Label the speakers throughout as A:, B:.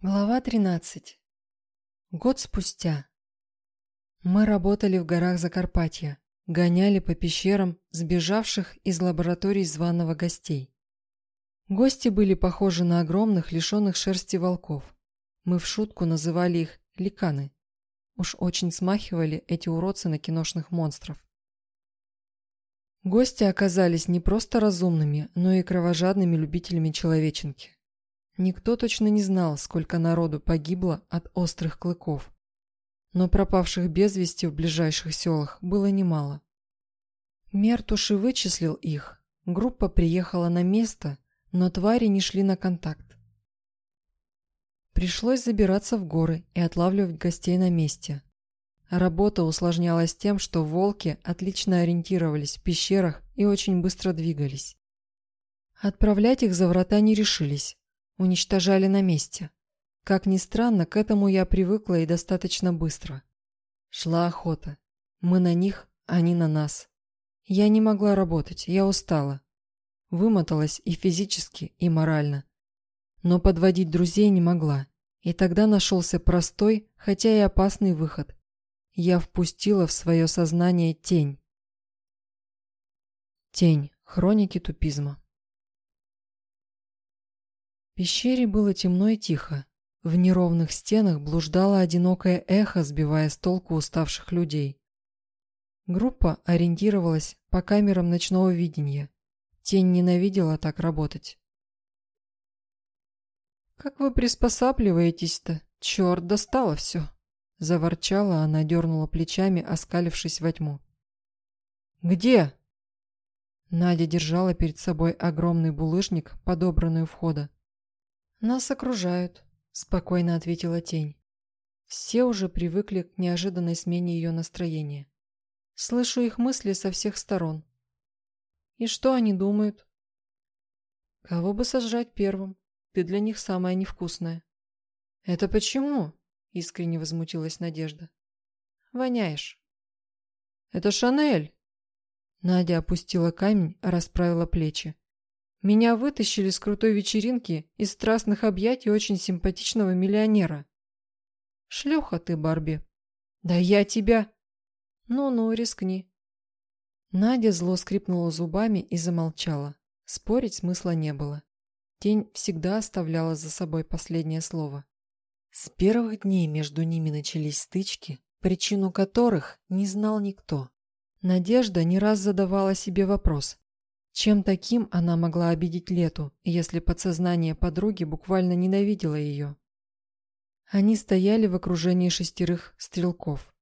A: Глава 13. Год спустя. Мы работали в горах Закарпатья, гоняли по пещерам сбежавших из лабораторий званого гостей. Гости были похожи на огромных, лишенных шерсти волков. Мы в шутку называли их ликаны. Уж очень смахивали эти уродцы на киношных монстров. Гости оказались не просто разумными, но и кровожадными любителями человеченки. Никто точно не знал, сколько народу погибло от острых клыков. Но пропавших без вести в ближайших селах было немало. Мертуши вычислил их. Группа приехала на место, но твари не шли на контакт. Пришлось забираться в горы и отлавливать гостей на месте. Работа усложнялась тем, что волки отлично ориентировались в пещерах и очень быстро двигались. Отправлять их за врата не решились, уничтожали на месте. Как ни странно, к этому я привыкла и достаточно быстро. Шла охота. Мы на них, они на нас. Я не могла работать, я устала. Вымоталась и физически, и морально. Но подводить друзей не могла. И тогда нашелся простой, хотя и опасный выход. Я впустила в свое сознание тень. Тень. Хроники тупизма пещере было темно и тихо. В неровных стенах блуждало одинокое эхо, сбивая с толку уставших людей. Группа ориентировалась по камерам ночного видения. Тень ненавидела так работать. «Как вы приспосабливаетесь-то? Черт, достало все!» Заворчала она, дернула плечами, оскалившись во тьму. «Где?» Надя держала перед собой огромный булыжник, подобранный у входа. «Нас окружают», – спокойно ответила тень. Все уже привыкли к неожиданной смене ее настроения. Слышу их мысли со всех сторон. И что они думают? Кого бы сожрать первым? Ты для них самая невкусная. Это почему? Искренне возмутилась Надежда. Воняешь. Это Шанель. Надя опустила камень, расправила плечи. Меня вытащили с крутой вечеринки из страстных объятий очень симпатичного миллионера. Шлюха ты, Барби. Да я тебя... Ну-ну, рискни. Надя зло скрипнула зубами и замолчала. Спорить смысла не было. Тень всегда оставляла за собой последнее слово. С первых дней между ними начались стычки, причину которых не знал никто. Надежда не раз задавала себе вопрос, чем таким она могла обидеть Лету, если подсознание подруги буквально ненавидело ее? Они стояли в окружении шестерых стрелков.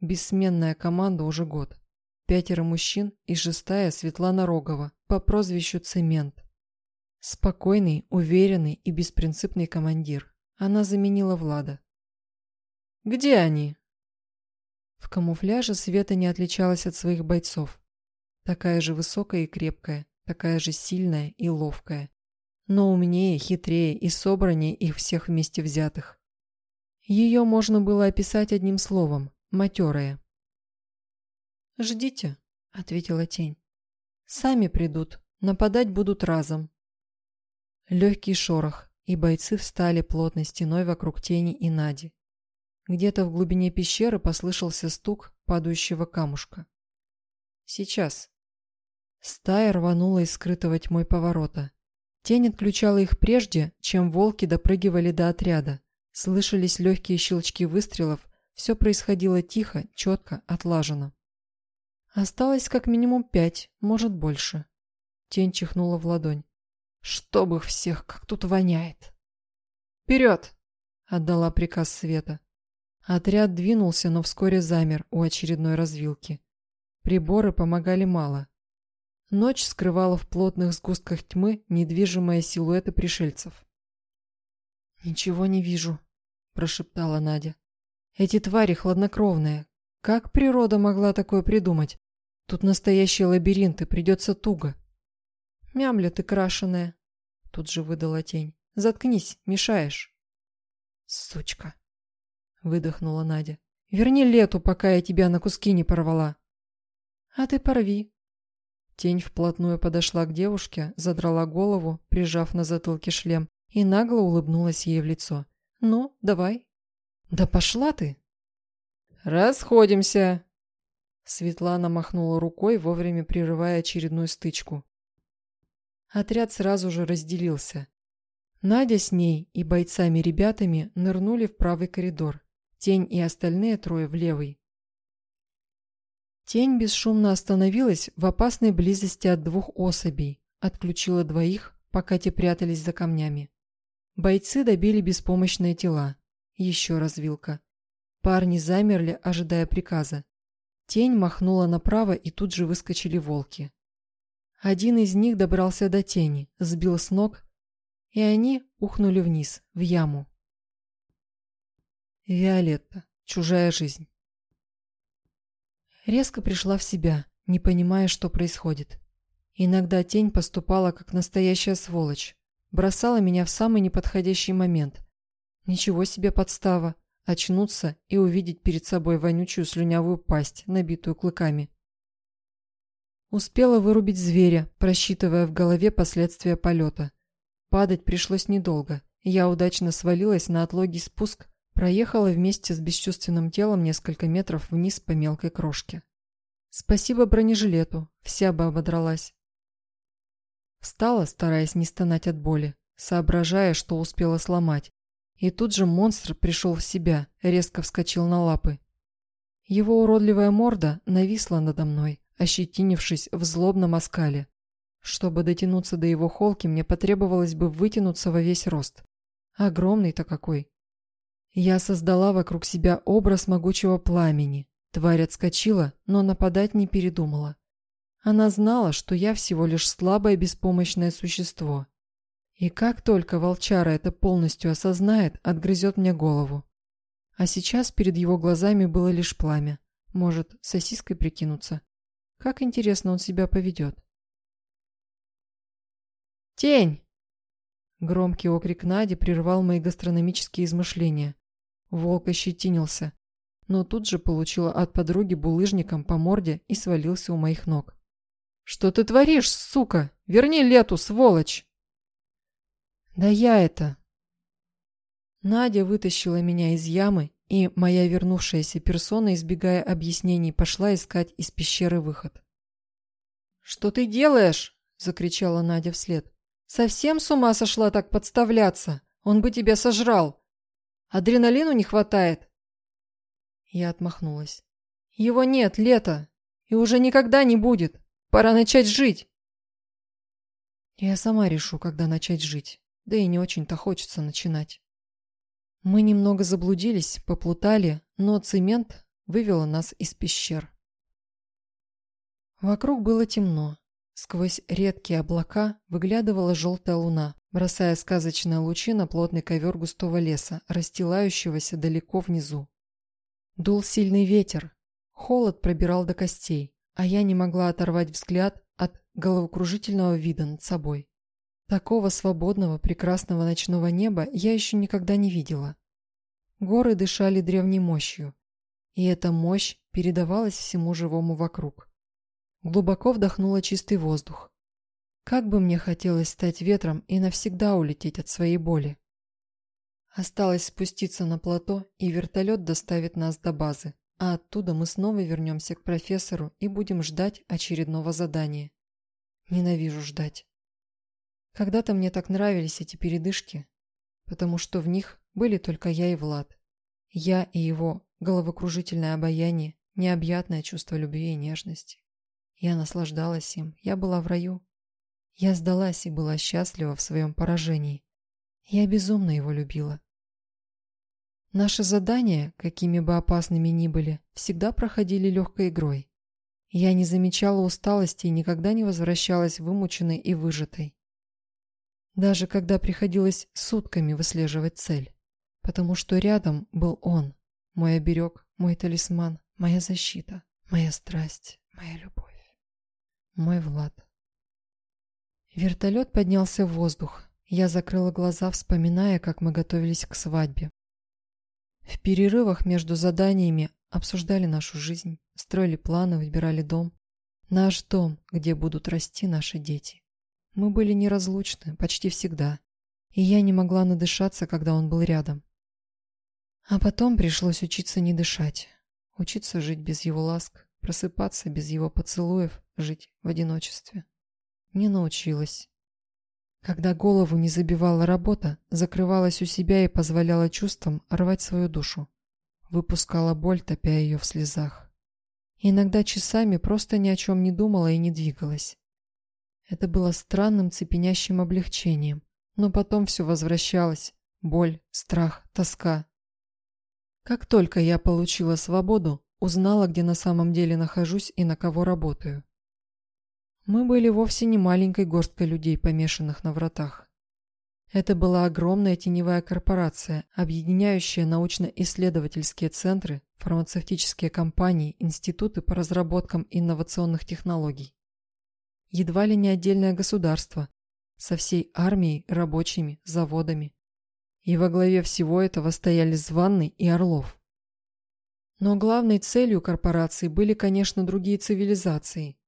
A: Бессменная команда уже год. Пятеро мужчин и шестая Светлана Рогова по прозвищу Цемент. Спокойный, уверенный и беспринципный командир. Она заменила Влада. «Где они?» В камуфляже Света не отличалась от своих бойцов. Такая же высокая и крепкая, такая же сильная и ловкая. Но умнее, хитрее и собраннее их всех вместе взятых. Ее можно было описать одним словом – матерая. «Ждите», – ответила тень. «Сами придут, нападать будут разом». Легкий шорох, и бойцы встали плотной стеной вокруг тени и Нади. Где-то в глубине пещеры послышался стук падающего камушка. Сейчас. Стая рванула из скрытого тьмой поворота. Тень отключала их прежде, чем волки допрыгивали до отряда. Слышались легкие щелчки выстрелов, все происходило тихо, четко, отлаженно. Осталось как минимум пять, может больше. Тень чихнула в ладонь. «Чтоб их всех, как тут воняет!» «Вперед!» — отдала приказ Света. Отряд двинулся, но вскоре замер у очередной развилки. Приборы помогали мало. Ночь скрывала в плотных сгустках тьмы недвижимые силуэты пришельцев. «Ничего не вижу», – прошептала Надя. «Эти твари хладнокровные. Как природа могла такое придумать? Тут настоящие лабиринты, придется туго». «Мямля ты крашеная», – тут же выдала тень. «Заткнись, мешаешь». «Сучка», – выдохнула Надя. «Верни лету, пока я тебя на куски не порвала». «А ты порви». Тень вплотную подошла к девушке, задрала голову, прижав на затылке шлем, и нагло улыбнулась ей в лицо. Ну, давай. Да пошла ты.
B: Расходимся.
A: Светлана махнула рукой, вовремя прерывая очередную стычку. Отряд сразу же разделился. Надя с ней и бойцами-ребятами нырнули в правый коридор, Тень и остальные трое в левый. Тень бесшумно остановилась в опасной близости от двух особей, отключила двоих, пока те прятались за камнями. Бойцы добили беспомощные тела. Еще развилка. Парни замерли, ожидая приказа. Тень махнула направо, и тут же выскочили волки. Один из них добрался до тени, сбил с ног, и они ухнули вниз, в яму. Виолетта. Чужая жизнь. Резко пришла в себя, не понимая, что происходит. Иногда тень поступала как настоящая сволочь, бросала меня в самый неподходящий момент. Ничего себе подстава, очнуться и увидеть перед собой вонючую слюнявую пасть, набитую клыками. Успела вырубить зверя, просчитывая в голове последствия полета. Падать пришлось недолго. Я удачно свалилась на отлогий спуск, проехала вместе с бесчувственным телом несколько метров вниз по мелкой крошке. Спасибо бронежилету, вся бы ободралась. Встала, стараясь не стонать от боли, соображая, что успела сломать. И тут же монстр пришел в себя, резко вскочил на лапы. Его уродливая морда нависла надо мной, ощетинившись в злобном оскале. Чтобы дотянуться до его холки, мне потребовалось бы вытянуться во весь рост. Огромный-то какой. Я создала вокруг себя образ могучего пламени. Тварь отскочила, но нападать не передумала. Она знала, что я всего лишь слабое беспомощное существо. И как только волчара это полностью осознает, отгрызет мне голову. А сейчас перед его глазами было лишь пламя. Может, сосиской прикинуться. Как интересно он себя поведет. «Тень!» Громкий окрик Нади прервал мои гастрономические измышления. Волк ощетинился, но тут же получил от подруги булыжником по морде и свалился у моих ног. «Что ты творишь, сука? Верни лету, сволочь!» «Да я это...» Надя вытащила меня из ямы, и моя вернувшаяся персона, избегая объяснений, пошла искать из пещеры выход. «Что ты делаешь?» – закричала Надя вслед. Совсем с ума сошла так подставляться? Он бы тебя сожрал. Адреналину не хватает. Я отмахнулась. Его нет, лето. И уже никогда не будет. Пора начать жить. Я сама решу, когда начать жить. Да и не очень-то хочется начинать. Мы немного заблудились, поплутали, но цемент вывел нас из пещер. Вокруг было темно. Сквозь редкие облака выглядывала желтая луна, бросая сказочные лучи на плотный ковер густого леса, расстилающегося далеко внизу. Дул сильный ветер. Холод пробирал до костей, а я не могла оторвать взгляд от головокружительного вида над собой. Такого свободного, прекрасного ночного неба я еще никогда не видела. Горы дышали древней мощью, и эта мощь передавалась всему живому вокруг. Глубоко вдохнула чистый воздух. Как бы мне хотелось стать ветром и навсегда улететь от своей боли. Осталось спуститься на плато, и вертолет доставит нас до базы, а оттуда мы снова вернемся к профессору и будем ждать очередного задания. Ненавижу ждать. Когда-то мне так нравились эти передышки, потому что в них были только я и Влад. Я и его головокружительное обаяние, необъятное чувство любви и нежности. Я наслаждалась им, я была в раю. Я сдалась и была счастлива в своем поражении. Я безумно его любила. Наши задания, какими бы опасными ни были, всегда проходили легкой игрой. Я не замечала усталости и никогда не возвращалась вымученной и выжатой. Даже когда приходилось сутками выслеживать цель. Потому что рядом был он, мой оберег, мой талисман, моя защита, моя страсть, моя любовь. Мой Влад. Вертолет поднялся в воздух. Я закрыла глаза, вспоминая, как мы готовились к свадьбе. В перерывах между заданиями обсуждали нашу жизнь, строили планы, выбирали дом. Наш дом, где будут расти наши дети. Мы были неразлучны почти всегда, и я не могла надышаться, когда он был рядом. А потом пришлось учиться не дышать, учиться жить без его ласк, просыпаться без его поцелуев, жить в одиночестве. Не научилась. Когда голову не забивала работа, закрывалась у себя и позволяла чувствам рвать свою душу. Выпускала боль, топя ее в слезах. Иногда часами просто ни о чем не думала и не двигалась. Это было странным цепенящим облегчением, но потом все возвращалось. Боль, страх, тоска. Как только я получила свободу, узнала, где на самом деле нахожусь и на кого работаю. Мы были вовсе не маленькой горсткой людей, помешанных на вратах. Это была огромная теневая корпорация, объединяющая научно-исследовательские центры, фармацевтические компании, институты по разработкам инновационных технологий. Едва ли не отдельное государство, со всей армией, рабочими, заводами. И во главе всего этого стояли Званный и Орлов. Но главной целью корпорации были, конечно, другие цивилизации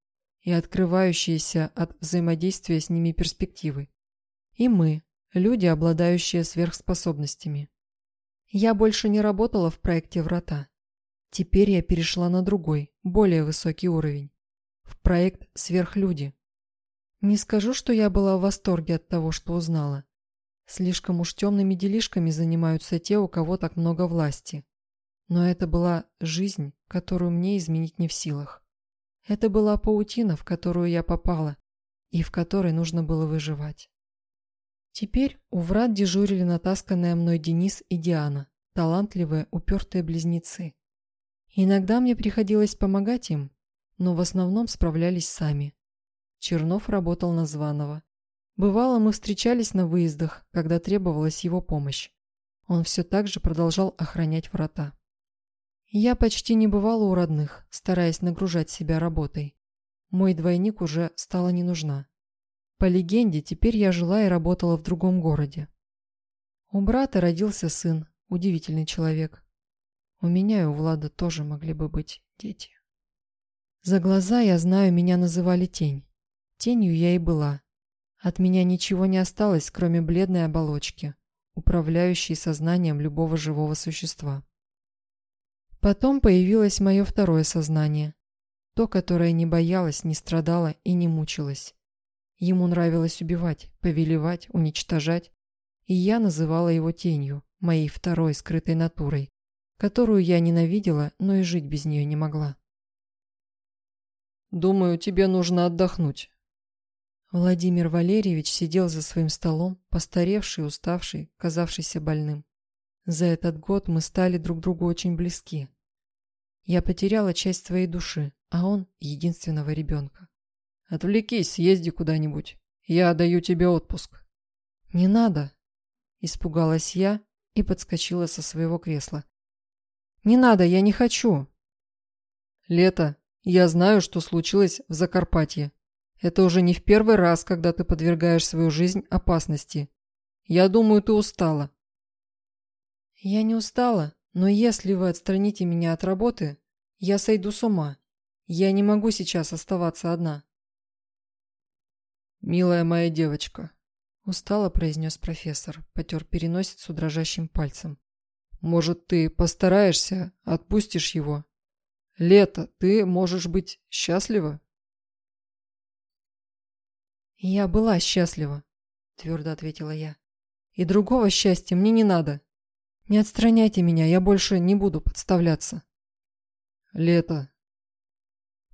A: и открывающиеся от взаимодействия с ними перспективы. И мы, люди, обладающие сверхспособностями. Я больше не работала в проекте «Врата». Теперь я перешла на другой, более высокий уровень. В проект «Сверхлюди». Не скажу, что я была в восторге от того, что узнала. Слишком уж темными делишками занимаются те, у кого так много власти. Но это была жизнь, которую мне изменить не в силах. Это была паутина, в которую я попала, и в которой нужно было выживать. Теперь у врат дежурили натасканные мной Денис и Диана, талантливые, упертые близнецы. Иногда мне приходилось помогать им, но в основном справлялись сами. Чернов работал на Званова. Бывало, мы встречались на выездах, когда требовалась его помощь. Он все так же продолжал охранять врата. Я почти не бывала у родных, стараясь нагружать себя работой. Мой двойник уже стала не нужна. По легенде, теперь я жила и работала в другом городе. У брата родился сын, удивительный человек. У меня и у Влада тоже могли бы быть дети. За глаза, я знаю, меня называли тень. Тенью я и была. От меня ничего не осталось, кроме бледной оболочки, управляющей сознанием любого живого существа. Потом появилось мое второе сознание. То, которое не боялось, не страдало и не мучилось. Ему нравилось убивать, повелевать, уничтожать. И я называла его тенью, моей второй скрытой натурой, которую я ненавидела, но и жить без нее не могла.
B: «Думаю, тебе нужно отдохнуть».
A: Владимир Валерьевич сидел за своим столом, постаревший, уставший, казавшийся больным. За этот год мы стали друг другу очень близки. Я потеряла часть своей души, а он – единственного ребенка.
B: Отвлекись, съезди куда-нибудь. Я даю тебе отпуск.
A: Не надо. Испугалась я и подскочила со своего кресла. Не надо, я не хочу.
B: Лето, я знаю, что случилось в Закарпатье. Это уже не в первый раз, когда ты подвергаешь свою жизнь опасности. Я думаю, ты устала.
A: Я не устала, но если вы отстраните меня от работы, я сойду с ума. Я не могу сейчас оставаться одна.
B: «Милая моя девочка», –
A: устало произнес профессор, потер переносицу дрожащим пальцем.
B: «Может, ты постараешься, отпустишь его? Лето, ты можешь быть счастлива?»
A: «Я была счастлива», – твердо ответила я. «И другого счастья мне не надо. Не отстраняйте меня, я больше не буду подставляться».
B: «Лето».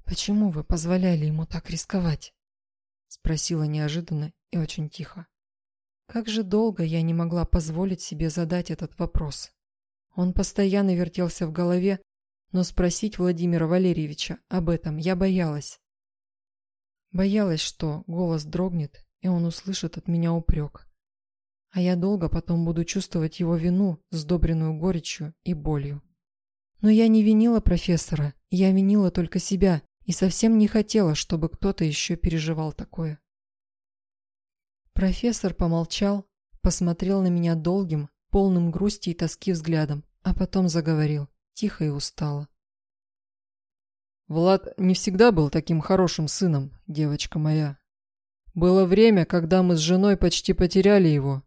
A: «Почему вы позволяли ему так рисковать?» Спросила неожиданно и очень тихо. Как же долго я не могла позволить себе задать этот вопрос. Он постоянно вертелся в голове, но спросить Владимира Валерьевича об этом я боялась. Боялась, что голос дрогнет, и он услышит от меня упрек. А я долго потом буду чувствовать его вину, сдобренную горечью и болью. Но я не винила профессора, я винила только себя и совсем не хотела, чтобы кто-то еще переживал такое. Профессор помолчал, посмотрел на меня долгим, полным грусти и тоски взглядом, а потом заговорил, тихо и устало.
B: «Влад не всегда был таким хорошим сыном, девочка моя. Было время, когда мы с женой почти потеряли его.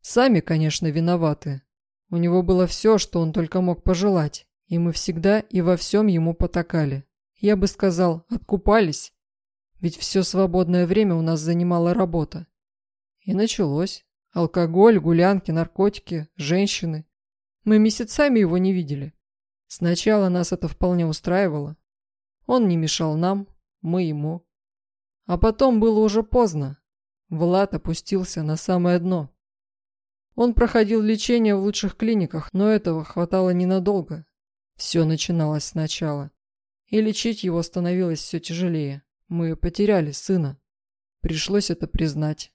B: Сами, конечно, виноваты. У него было все, что он только мог пожелать, и мы всегда и во всем ему потакали. Я бы сказал, откупались, ведь все свободное время у нас занимала работа. И началось. Алкоголь, гулянки, наркотики, женщины. Мы месяцами его не видели. Сначала нас это вполне устраивало. Он не мешал нам, мы ему. А потом было уже поздно. Влад опустился на самое дно. Он проходил лечение в лучших клиниках, но этого хватало ненадолго. Все начиналось сначала. И лечить его становилось все тяжелее. Мы потеряли сына. Пришлось это признать.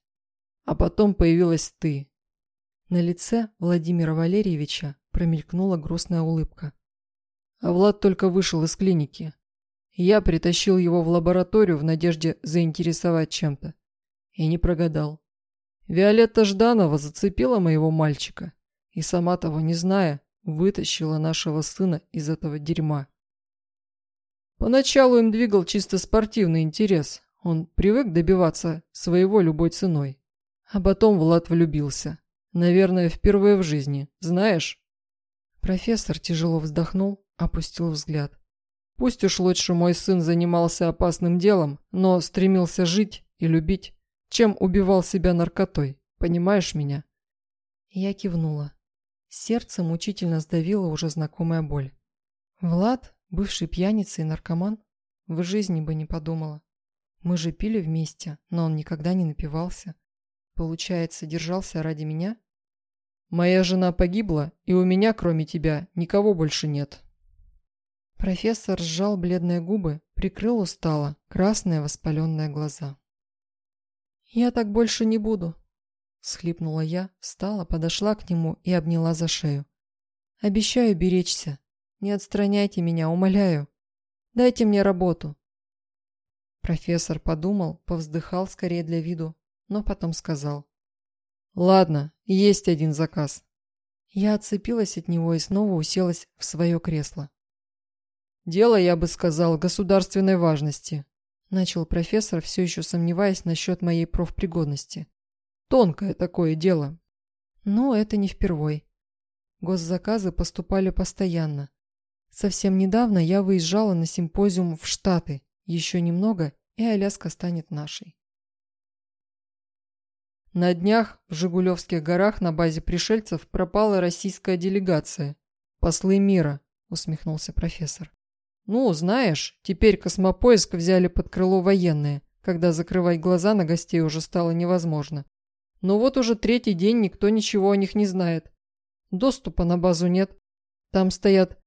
B: А потом появилась ты.
A: На лице Владимира Валерьевича промелькнула грустная улыбка.
B: А Влад только вышел из клиники. Я притащил его в лабораторию в надежде заинтересовать чем-то. И не прогадал. Виолетта Жданова зацепила моего мальчика и, сама того не зная, вытащила нашего сына из этого дерьма. Поначалу им двигал чисто спортивный интерес. Он привык добиваться своего любой ценой. А потом Влад влюбился. Наверное, впервые в жизни. Знаешь?
A: Профессор тяжело вздохнул, опустил взгляд.
B: Пусть уж лучше мой сын занимался опасным делом, но стремился жить и любить, чем убивал себя наркотой. Понимаешь меня?
A: Я кивнула. Сердце мучительно сдавило уже знакомая боль. Влад Бывший пьяница и наркоман? В жизни бы не подумала. Мы же пили вместе, но он никогда не напивался. Получается, держался ради меня?
B: Моя жена погибла, и у меня, кроме тебя, никого больше нет.
A: Профессор сжал бледные губы, прикрыл устало красные воспаленные глаза. «Я так больше не буду», – схлипнула я, встала, подошла к нему и обняла за шею. «Обещаю беречься, не отстраняйте меня, умоляю. Дайте мне работу. Профессор подумал, повздыхал скорее для виду, но потом сказал.
B: Ладно, есть один заказ.
A: Я отцепилась от него и снова уселась в свое кресло.
B: Дело, я бы сказал, государственной важности.
A: Начал профессор, все еще сомневаясь насчет моей профпригодности.
B: Тонкое такое дело.
A: Но это не впервой. Госзаказы поступали постоянно. Совсем недавно я выезжала на симпозиум в Штаты. Еще немного, и Аляска станет нашей.
B: На днях в Жигулевских горах на базе пришельцев пропала российская делегация. Послы мира, усмехнулся профессор. Ну, знаешь, теперь космопоиск взяли под крыло военные, когда закрывать глаза на гостей уже стало невозможно. Но вот уже третий день никто ничего о них не знает. Доступа на базу нет. Там стоят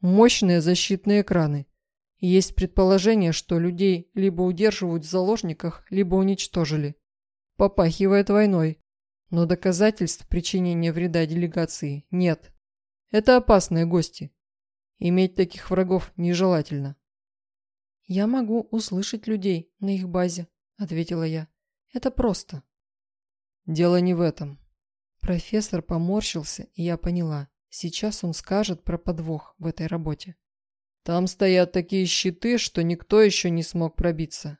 B: Мощные защитные экраны. Есть предположение, что людей либо удерживают в заложниках, либо уничтожили. Попахивает войной. Но доказательств причинения вреда делегации нет. Это опасные гости. Иметь таких врагов нежелательно.
A: «Я могу услышать людей на их базе», — ответила я. «Это просто».
B: «Дело не в этом».
A: Профессор поморщился, и я поняла. Сейчас он скажет про подвох в этой работе.
B: Там стоят такие щиты, что никто еще не смог пробиться.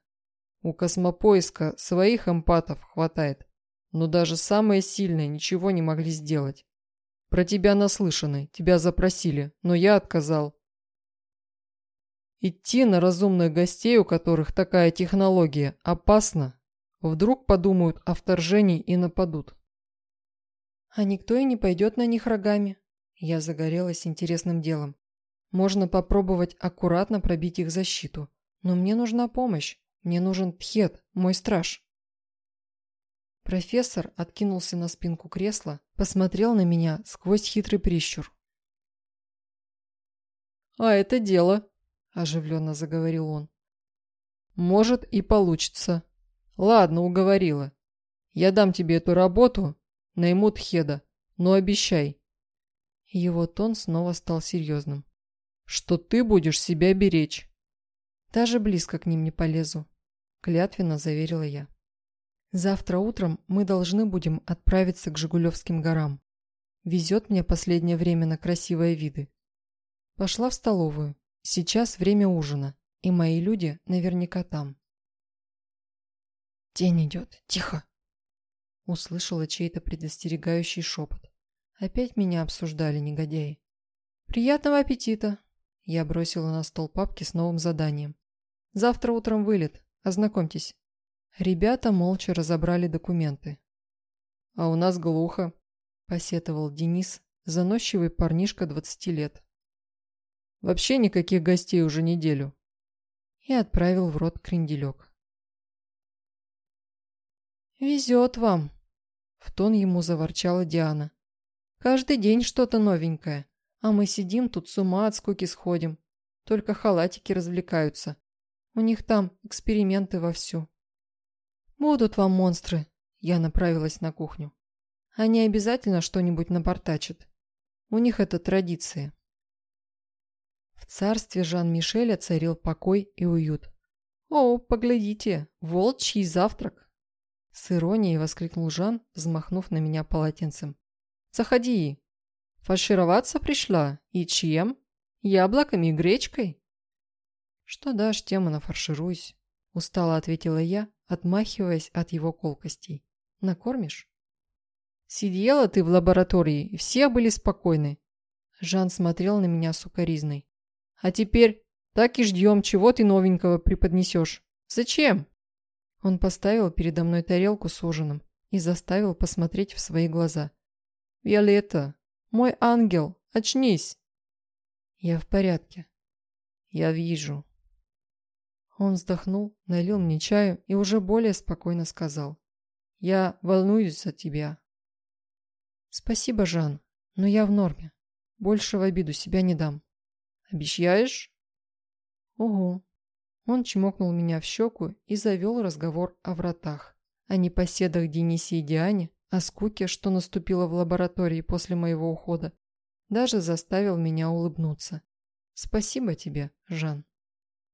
B: У космопоиска своих эмпатов хватает, но даже самые сильные ничего не могли сделать. Про тебя наслышаны, тебя запросили, но я отказал. Идти на разумных гостей, у которых такая технология, опасно. Вдруг подумают о вторжении и нападут.
A: А никто и не пойдет на них рогами, я загорелась интересным делом. Можно попробовать аккуратно пробить их защиту. Но мне нужна помощь. Мне нужен Тхет, мой страж. Профессор откинулся на спинку кресла, посмотрел на меня сквозь хитрый прищур.
B: «А это дело», – оживленно заговорил он. «Может и получится. Ладно, уговорила. Я дам тебе эту работу, найму Тхеда, но обещай,
A: его тон снова стал серьезным.
B: «Что ты будешь себя беречь?»
A: «Даже близко к ним не полезу», – клятвенно заверила я. «Завтра утром мы должны будем отправиться к Жигулевским горам. Везет мне последнее время на красивые виды. Пошла в столовую. Сейчас время ужина, и мои люди наверняка там». «Тень идет. Тихо!» Услышала чей-то предостерегающий шепот. Опять меня обсуждали негодяи. «Приятного аппетита!» Я бросила на стол папки с новым заданием. «Завтра утром вылет. Ознакомьтесь». Ребята молча разобрали документы.
B: «А у нас глухо», –
A: посетовал Денис, заносчивый парнишка 20 лет.
B: «Вообще никаких гостей уже неделю».
A: И отправил в рот кренделек. «Везет вам», – в тон ему заворчала Диана. «Каждый день что-то новенькое, а мы сидим тут с ума от скуки сходим. Только халатики развлекаются. У них там эксперименты вовсю». «Будут вам монстры», – я направилась на кухню. «Они обязательно что-нибудь напортачат. У них это традиция». В царстве Жан-Мишеля царил покой и уют. «О, поглядите, волчий завтрак!» С иронией воскликнул Жан, взмахнув на меня полотенцем. «Заходи. Фаршироваться пришла? И чем? Яблоками и гречкой?» «Что дашь, тем и нафаршируюсь», – устало ответила я, отмахиваясь от его колкостей. «Накормишь?» «Сидела ты в лаборатории, и все были спокойны». Жан смотрел на меня сукоризной. «А теперь так и ждем, чего ты новенького преподнесешь. Зачем?» Он поставил передо мной тарелку с ужином и заставил посмотреть в свои глаза. «Виолетта, мой ангел, очнись!» «Я в порядке». «Я вижу». Он вздохнул, налил мне чаю и уже более спокойно сказал. «Я волнуюсь за тебя». «Спасибо, Жан, но я в норме. Больше в обиду себя не дам». «Обещаешь?» «Угу». Он чмокнул меня в щеку и завел разговор о вратах, о непоседах Денисе и Диане, о скуке, что наступило в лаборатории после моего ухода. Даже заставил меня улыбнуться. «Спасибо тебе, Жан».